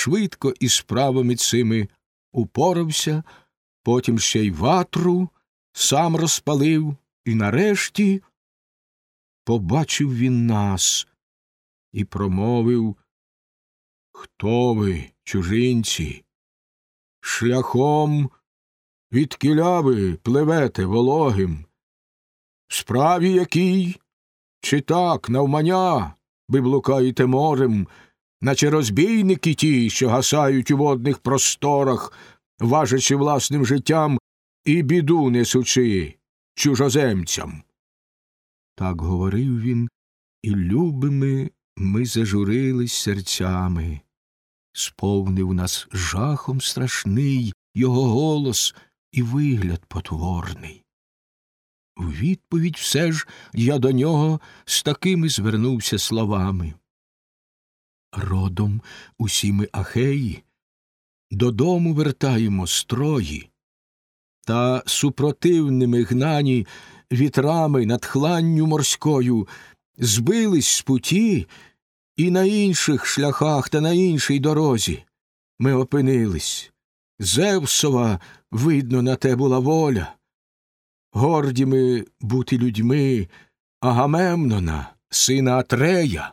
швидко із справами цими упорався, потім ще й ватру сам розпалив, і нарешті побачив він нас і промовив Хто ви, чужинці? Шляхом від кіляви пливете вологим. В справі якій? Чи так, навмання, ви блукаєте морем, наче розбійники ті, що гасають у водних просторах, важачи власним життям і біду несучи чужоземцям. Так говорив він, і любими ми зажурились серцями. Сповнив нас жахом страшний його голос і вигляд потворний. У відповідь все ж я до нього з такими звернувся словами. Родом усі ми ахеї, додому вертаємо строї, та супротивними гнані вітрами надхланню морською збились з путі, і на інших шляхах та на іншій дорозі ми опинились. Зевсова, видно, на те була воля. Горді ми бути людьми Агамемнона, сина Атрея,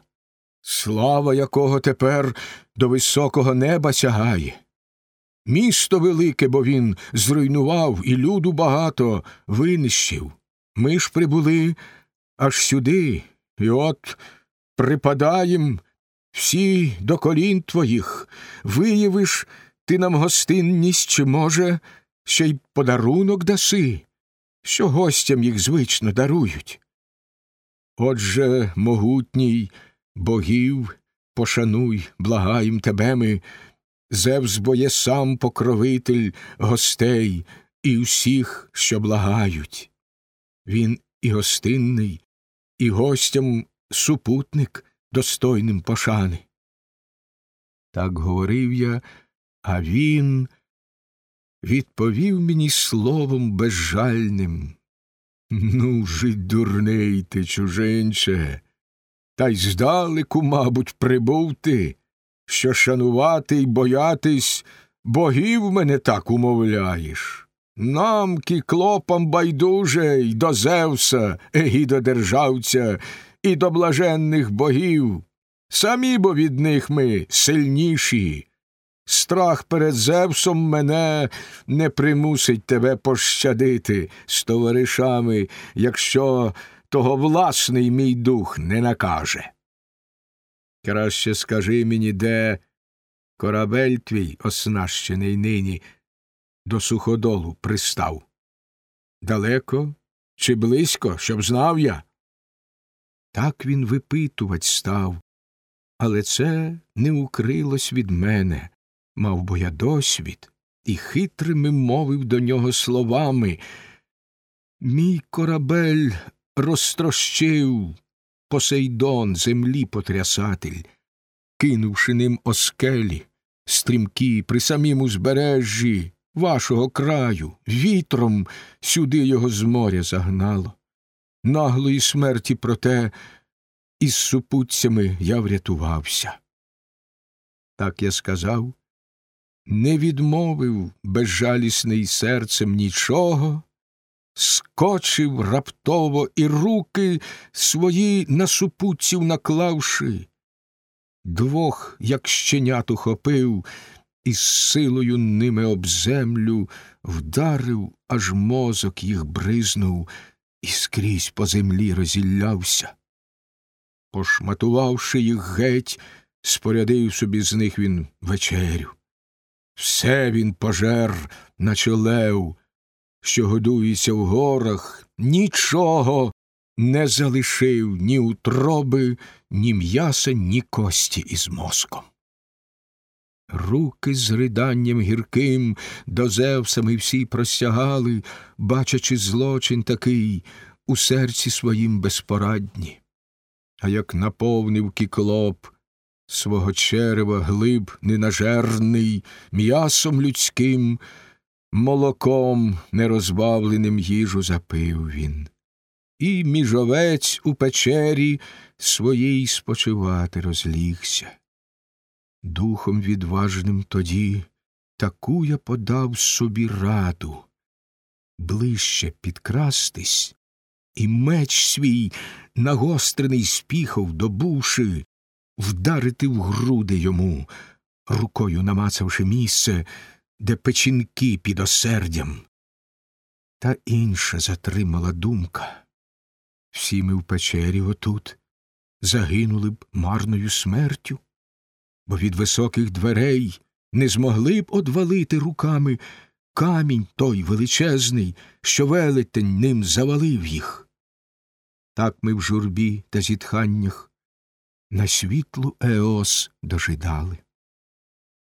слава якого тепер до високого неба сягає. Місто велике, бо він зруйнував і люду багато винищив. Ми ж прибули аж сюди, і от припадаєм всі до колін твоїх, виявиш ти нам гостинність, чи, може, ще й подарунок даси, що гостям їх звично дарують. Отже, могутній богів, пошануй, благаєм тебе ми, Зевс бо є сам покровитель гостей і усіх, що благають. Він і гостинний, і гостям супутник достойним пошани. Так говорив я, а він відповів мені словом безжальним. Ну ж, дурний ти, чужинче, та й здалеку, мабуть, прибув ти, що шанувати й боятись богів мене так умовляєш. Нам, кіклопам байдуже, й до Зевса, егідодержавця, і до блаженних богів. Самі бо від них ми сильніші. Страх перед Зевсом мене не примусить тебе пощадити з товаришами, якщо того власний мій дух не накаже. Краще скажи мені, де корабель твій, оснащений нині, до суходолу пристав. Далеко чи близько, щоб знав я? Так він випитувать став, але це не укрилось від мене, мав бо я досвід, і хитрими мовив до нього словами. Мій корабель розтрощив Посейдон, землі потрясатель, кинувши ним оскелі, стрімкі при самім узбережжі вашого краю, вітром сюди його з моря загнало. Наглої смерті, проте, із супутцями я врятувався. Так я сказав, не відмовив безжалісний серцем нічого, скочив раптово і руки свої на супутців наклавши, двох, як щенят ухопив, і з силою ними об землю вдарив, аж мозок їх бризнув і скрізь по землі розіллявся. Пошматувавши їх геть, спорядив собі з них він вечерю. Все він пожер, наче лев, що годується в горах, нічого не залишив ні утроби, ні м'яса, ні кості із мозком. Руки з риданням гірким до Зевса ми всі простягали, бачачи злочин такий у серці своїм безпорадні. А як наповнив кіклоп свого черева глиб ненажерний, м'ясом людським, молоком нерозбавленим їжу запив він, і міжовець у печері своїй спочивати розлігся. Духом відважним тоді таку я подав собі раду ближче підкрастись, і меч свій, нагострений спіхов до буши, вдарити в груди йому, рукою намацавши місце, де печінки під осердям. Та інша затримала думка. Всі ми в печері отут загинули б марною смертю, бо від високих дверей не змогли б одвалити руками камінь той величезний, що велетень ним завалив їх. Так ми в журбі та зітханнях на світлу Еос дожидали.